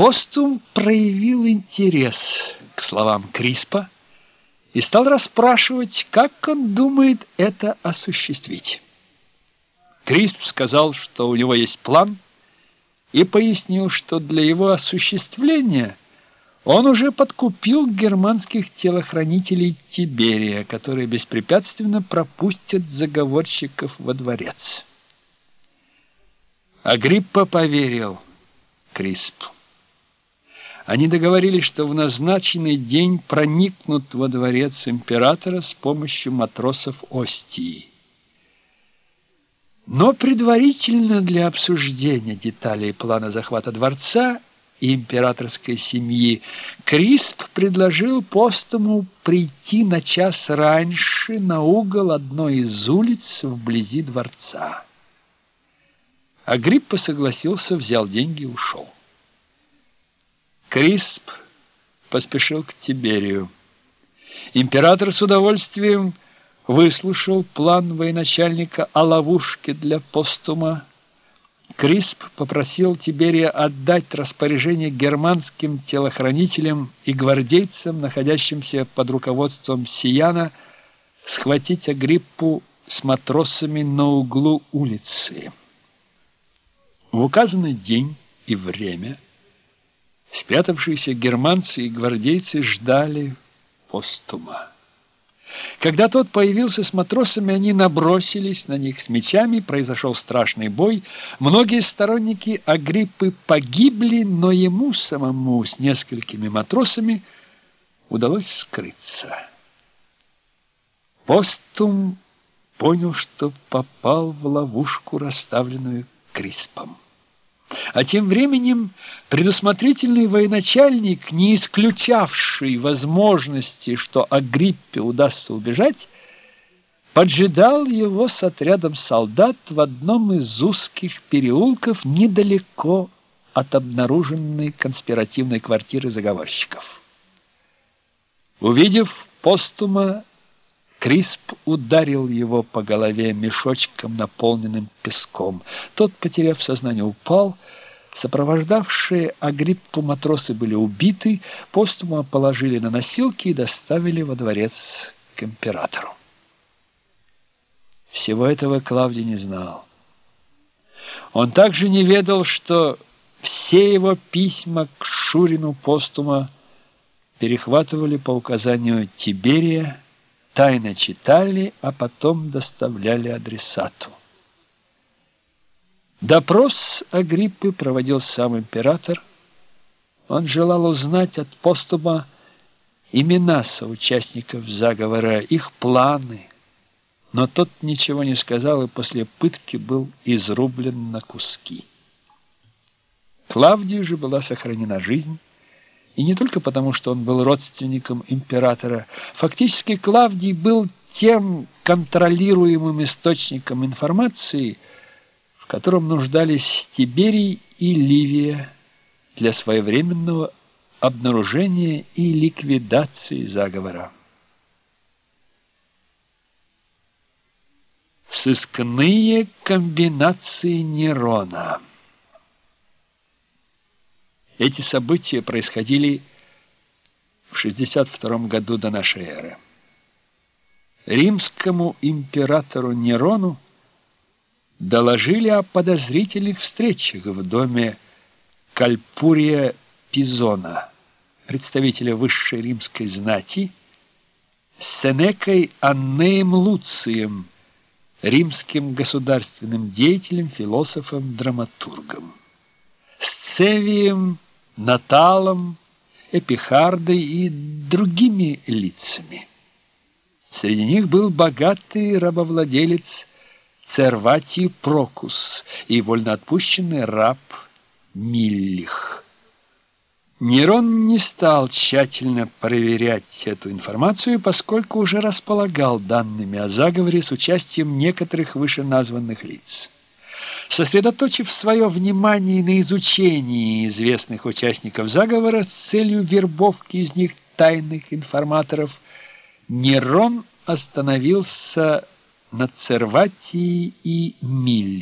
Постум проявил интерес к словам Криспа и стал расспрашивать, как он думает это осуществить. Крисп сказал, что у него есть план, и пояснил, что для его осуществления он уже подкупил германских телохранителей Тиберия, которые беспрепятственно пропустят заговорщиков во дворец. Агриппа поверил Криспу. Они договорились, что в назначенный день проникнут во дворец императора с помощью матросов Остии. Но предварительно для обсуждения деталей плана захвата дворца и императорской семьи Крисп предложил Постуму прийти на час раньше на угол одной из улиц вблизи дворца. Агриппа согласился, взял деньги и ушел. Крисп поспешил к Тиберию. Император с удовольствием выслушал план военачальника о ловушке для постума. Крисп попросил Тиберия отдать распоряжение германским телохранителям и гвардейцам, находящимся под руководством Сияна, схватить Агриппу с матросами на углу улицы. В указанный день и время – Спрятавшиеся германцы и гвардейцы ждали постума. Когда тот появился с матросами, они набросились на них с мечами, произошел страшный бой. Многие сторонники Агриппы погибли, но ему самому с несколькими матросами удалось скрыться. Постум понял, что попал в ловушку, расставленную Криспом. А тем временем предусмотрительный военачальник, не исключавший возможности, что Агриппе удастся убежать, поджидал его с отрядом солдат в одном из узких переулков недалеко от обнаруженной конспиративной квартиры заговорщиков. Увидев постума, Крисп ударил его по голове мешочком, наполненным песком. Тот, потеряв сознание, упал. Сопровождавшие Агриппу матросы были убиты, постума положили на носилки и доставили во дворец к императору. Всего этого Клавдий не знал. Он также не ведал, что все его письма к Шурину постума перехватывали по указанию Тиберия, тайно читали, а потом доставляли адресату. Допрос Агриппы проводил сам император. Он желал узнать от постума имена соучастников заговора, их планы, но тот ничего не сказал и после пытки был изрублен на куски. Клавдию же была сохранена жизнь, и не только потому, что он был родственником императора. Фактически Клавдий был тем контролируемым источником информации, в котором нуждались Тиберий и Ливия для своевременного обнаружения и ликвидации заговора. Сыскные комбинации Нерона эти события происходили в 62 году до нашей эры. Римскому императору Нерону доложили о подозрительных встречах в доме Кальпурия Пизона, представителя высшей римской знати, с Сенекой Аннеем Луцием, римским государственным деятелем, философом, драматургом, с Цевием Наталом, Эпихардой и другими лицами. Среди них был богатый рабовладелец Церватий Прокус и вольноотпущенный раб Миллих. Нерон не стал тщательно проверять эту информацию, поскольку уже располагал данными о заговоре с участием некоторых вышеназванных лиц. Сосредоточив свое внимание на изучении известных участников заговора с целью вербовки из них тайных информаторов, Нерон остановился на Церватии и Милли.